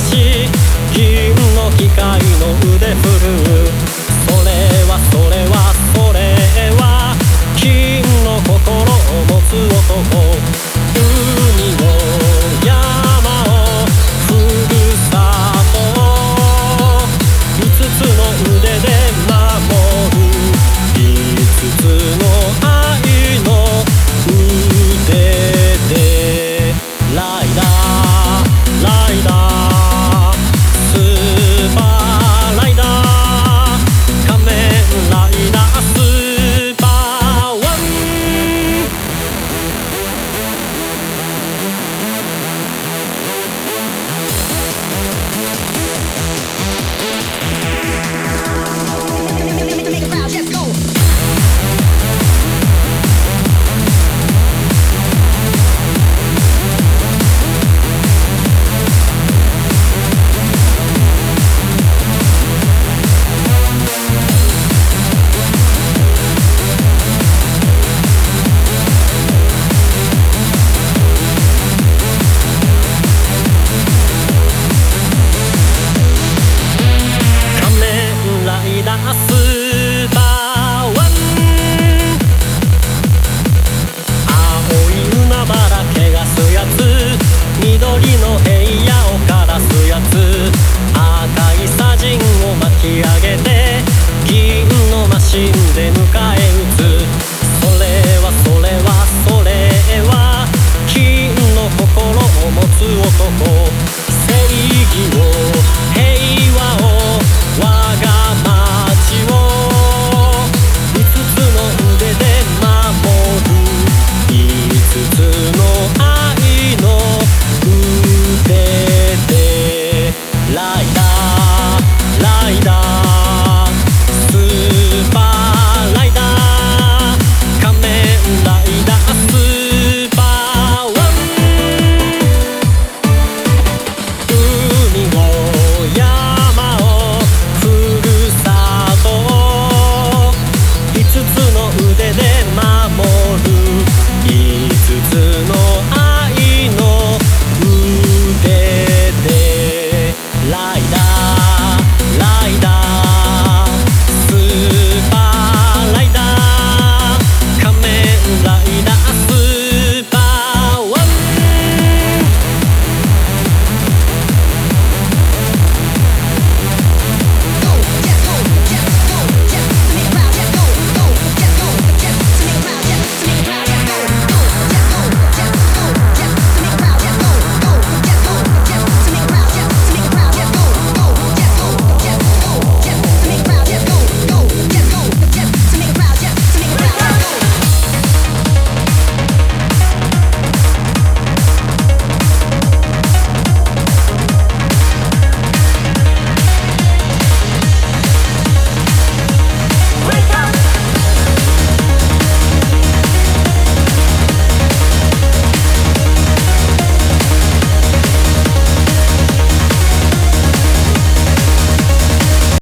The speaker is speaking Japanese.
し銀の機械の腕振る。うそれはそれはそれは金の心を持つ男。海を山をふるさと5つの腕で守る。5つの愛。